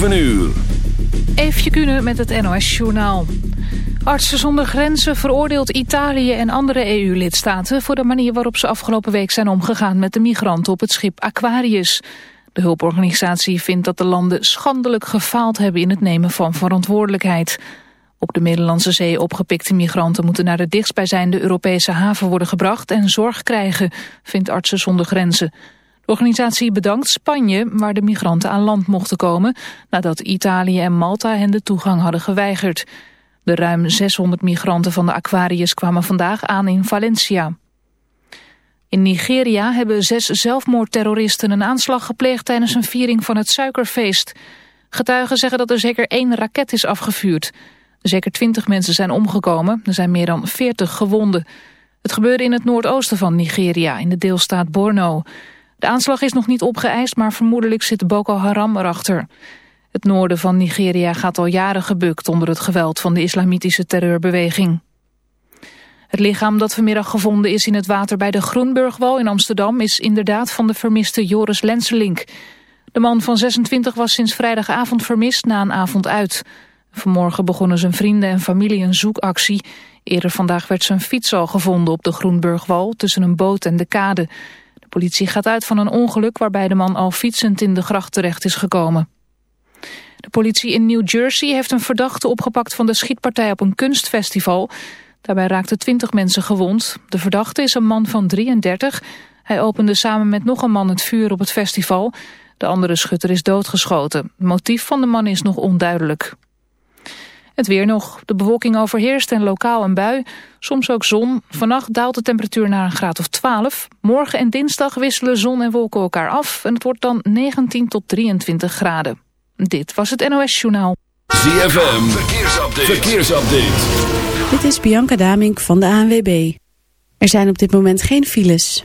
7 uur. Eefje Kunnen met het NOS-journaal. Artsen zonder Grenzen veroordeelt Italië en andere EU-lidstaten... voor de manier waarop ze afgelopen week zijn omgegaan met de migranten op het schip Aquarius. De hulporganisatie vindt dat de landen schandelijk gefaald hebben... in het nemen van verantwoordelijkheid. Op de Middellandse Zee opgepikte migranten moeten naar de dichtstbijzijnde Europese haven worden gebracht... en zorg krijgen, vindt Artsen zonder Grenzen. De organisatie bedankt Spanje, waar de migranten aan land mochten komen... nadat Italië en Malta hen de toegang hadden geweigerd. De ruim 600 migranten van de Aquarius kwamen vandaag aan in Valencia. In Nigeria hebben zes zelfmoordterroristen een aanslag gepleegd... tijdens een viering van het suikerfeest. Getuigen zeggen dat er zeker één raket is afgevuurd. Zeker twintig mensen zijn omgekomen, er zijn meer dan 40 gewonden. Het gebeurde in het noordoosten van Nigeria, in de deelstaat Borno... De aanslag is nog niet opgeëist, maar vermoedelijk zit Boko Haram erachter. Het noorden van Nigeria gaat al jaren gebukt onder het geweld van de islamitische terreurbeweging. Het lichaam dat vanmiddag gevonden is in het water bij de Groenburgwal in Amsterdam is inderdaad van de vermiste Joris Lenselink. De man van 26 was sinds vrijdagavond vermist na een avond uit. Vanmorgen begonnen zijn vrienden en familie een zoekactie. Eerder vandaag werd zijn fiets al gevonden op de Groenburgwal tussen een boot en de kade. Politie gaat uit van een ongeluk waarbij de man al fietsend in de gracht terecht is gekomen. De politie in New Jersey heeft een verdachte opgepakt van de schietpartij op een kunstfestival. Daarbij raakten 20 mensen gewond. De verdachte is een man van 33. Hij opende samen met nog een man het vuur op het festival. De andere schutter is doodgeschoten. Het motief van de man is nog onduidelijk. Het weer nog. De bewolking overheerst en lokaal een bui. Soms ook zon. Vannacht daalt de temperatuur naar een graad of 12. Morgen en dinsdag wisselen zon en wolken elkaar af. En het wordt dan 19 tot 23 graden. Dit was het NOS Journaal. ZFM. Verkeersupdate. Verkeersupdate. Dit is Bianca Damink van de ANWB. Er zijn op dit moment geen files.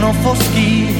não fosse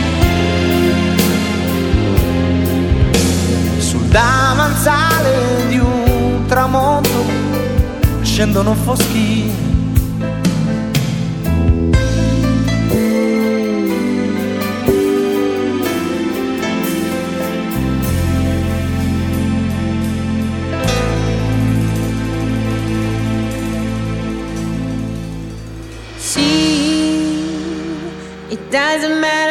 davanzale di un tramonto scendono foschi. Doesn't matter.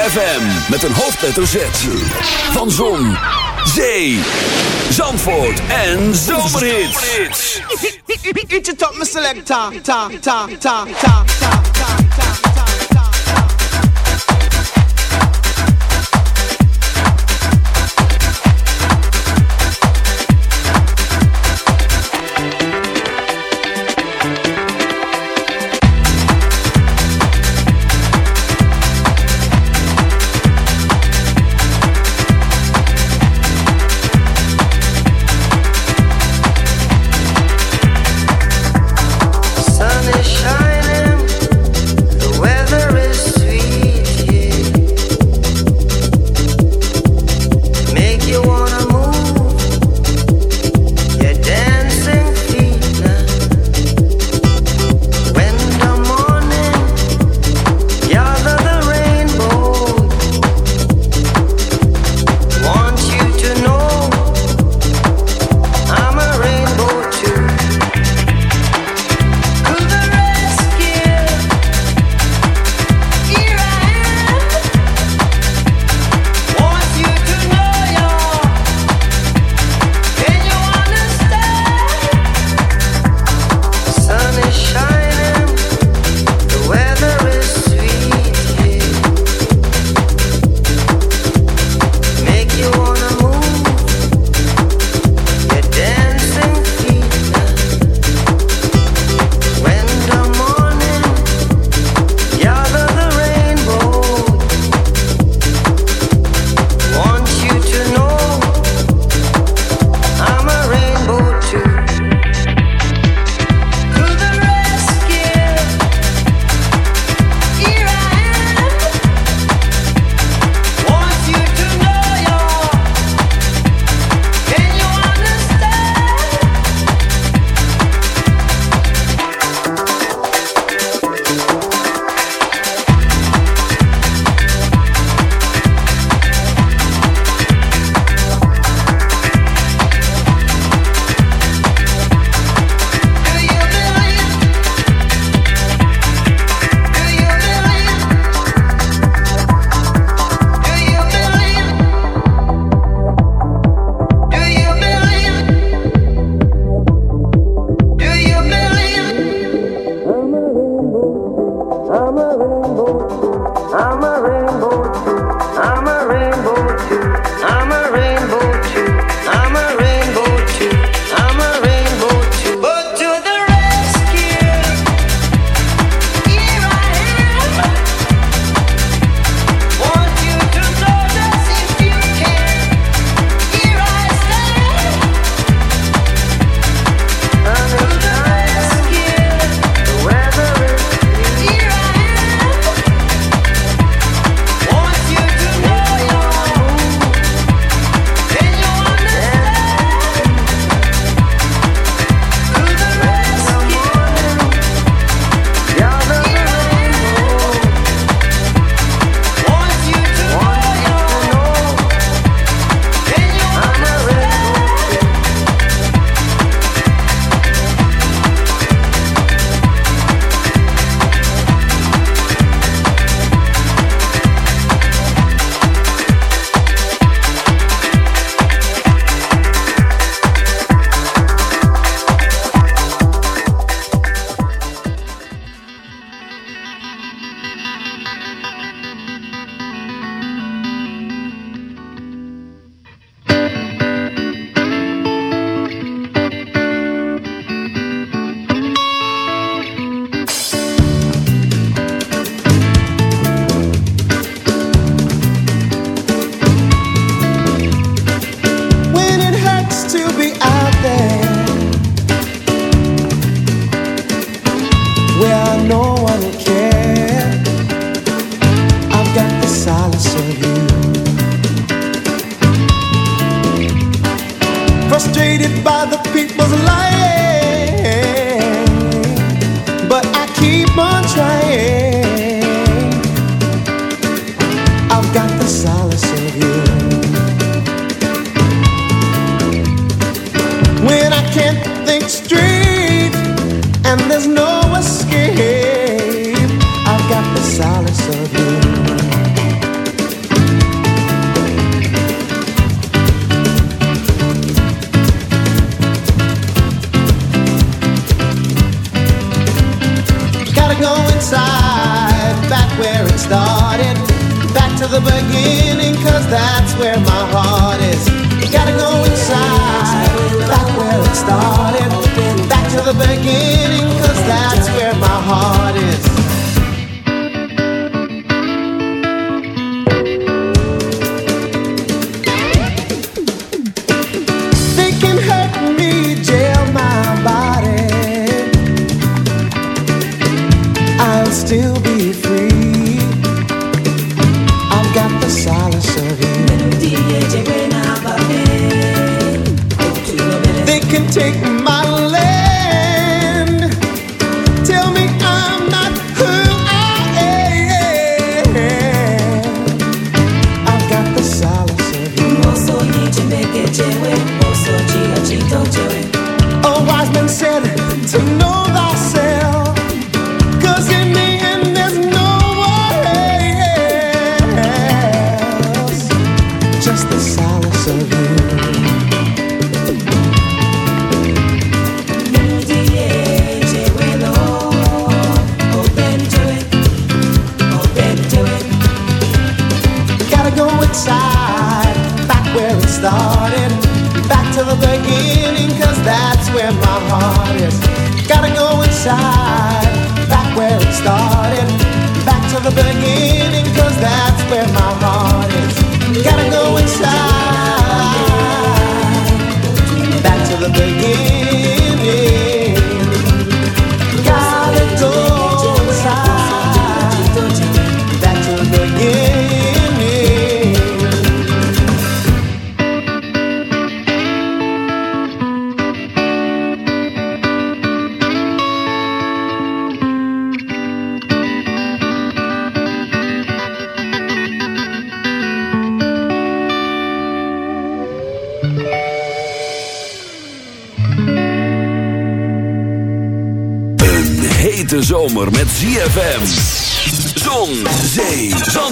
ZFM met een hoofdletter Z. Van Zon, Zee, Zandvoort en Zomerhits. It's a top, selecta, ta, ta, ta, ta, ta, ta.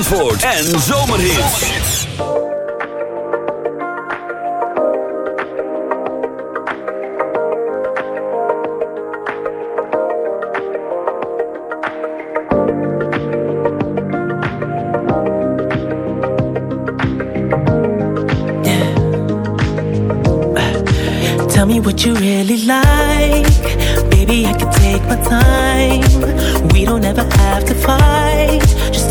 Zandvoort en zomerhits. Tell me what you really like. Baby, I can take my time. We don't ever have to fight. Just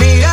Mira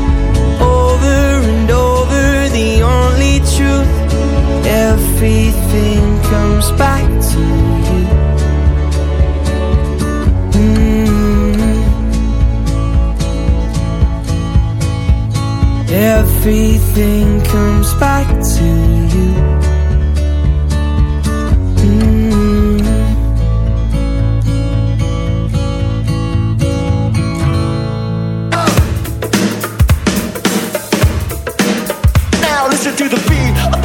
Truth. Everything comes back to you. Mm. Everything comes back to you. Mm. To the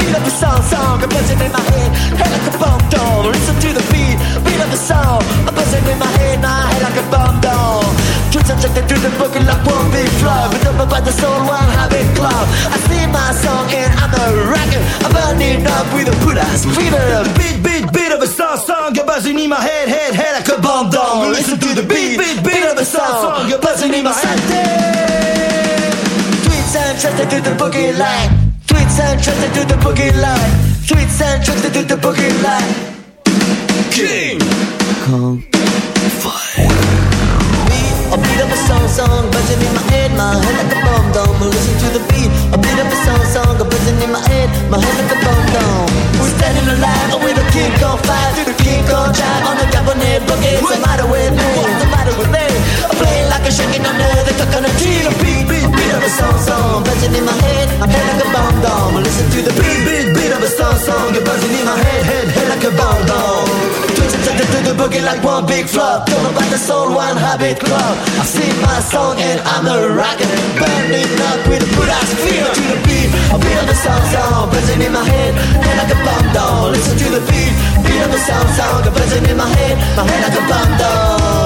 beat, of the song, song, a buzzing in my head, head like a bomb down. Listen to the beat, beat of the song, a buzzing in my head, my head like a bomb down. Truth subjected to the book like one big flow, but up by the soul, one habit club. I sing my song and I'm a rocker, I'm burning up with a put ass fever. Beat, beat, beat of a song, song, a buzzing in my head, head, head like a bomb down. Listen to the beat, beat, beat of a song, song, a buzzing in my head. Tweets and trusted to the boogie line. Tweets and trusted to the boogie line. Tweets and trusted to the boogie line. King Kong A beat of a song, song, buzzing in my head, my head like a bomb dome. Listen to the beat. A beat of a song song buzzing in my head, my head like a bomb dome. We're standing alive with a king on fire, through the king on drive on the cabinet boogie. What's the matter with me? What's the matter with me? I'm playing like a shaking under the coconut tree. The beat of a song song buzzing in my head. I'm head like a bomb bomb. Listen to the beat beat beat of a song song. You're buzzing in my head head head like a bomb bomb. Twitching to the, to the boogie like one big flop. Talk about the soul one habit club. I sing my song and I'm a rocker, burning up with a good ass feel to the beat. beat of a song song buzzing in my head head like a bomb bomb. Listen to the beat beat of a song song. You're buzzing in my head my head like a bomb bomb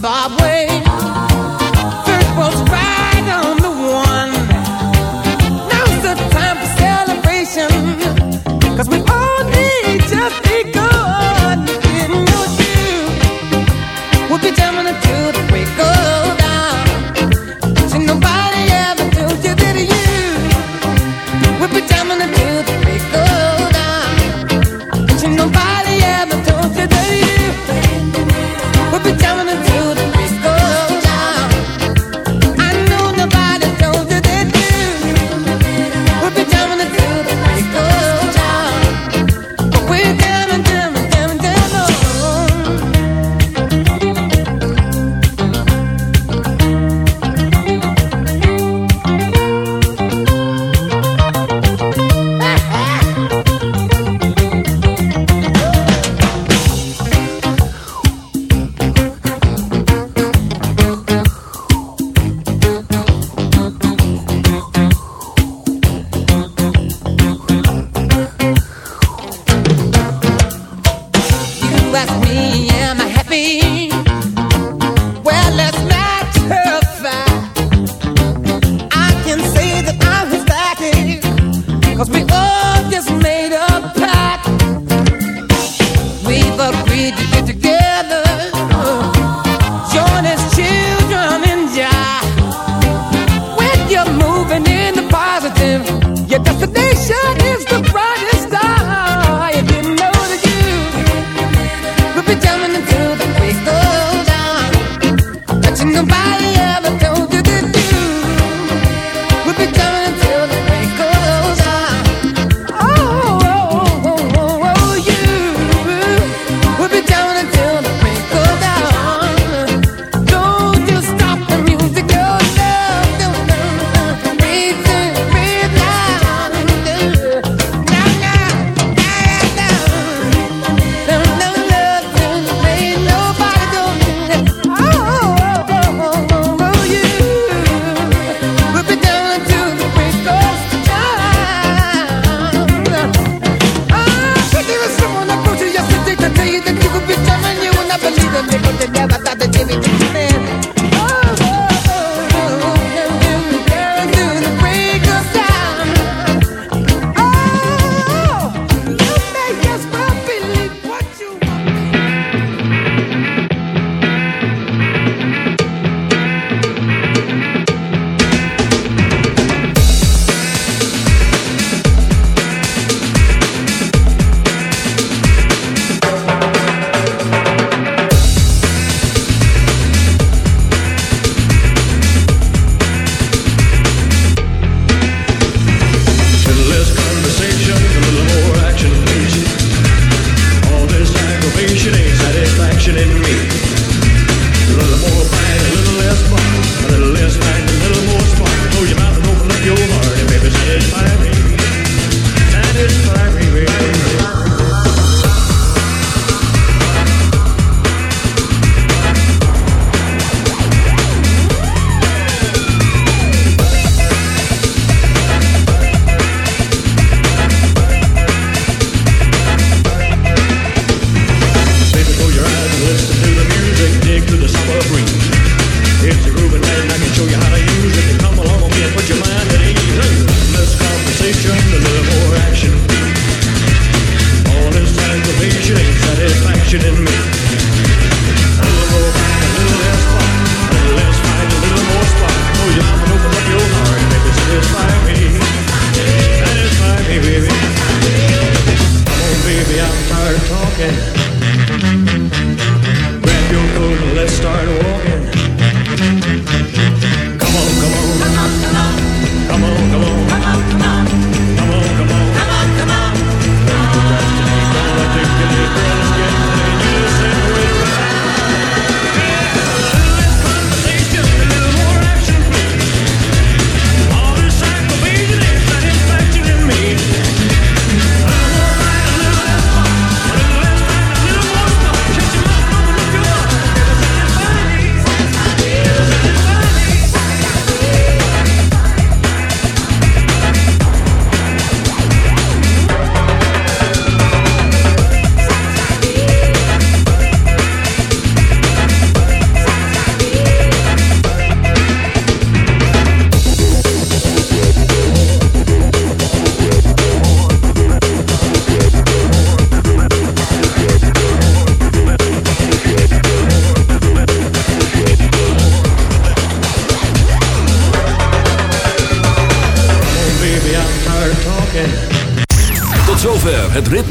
Bob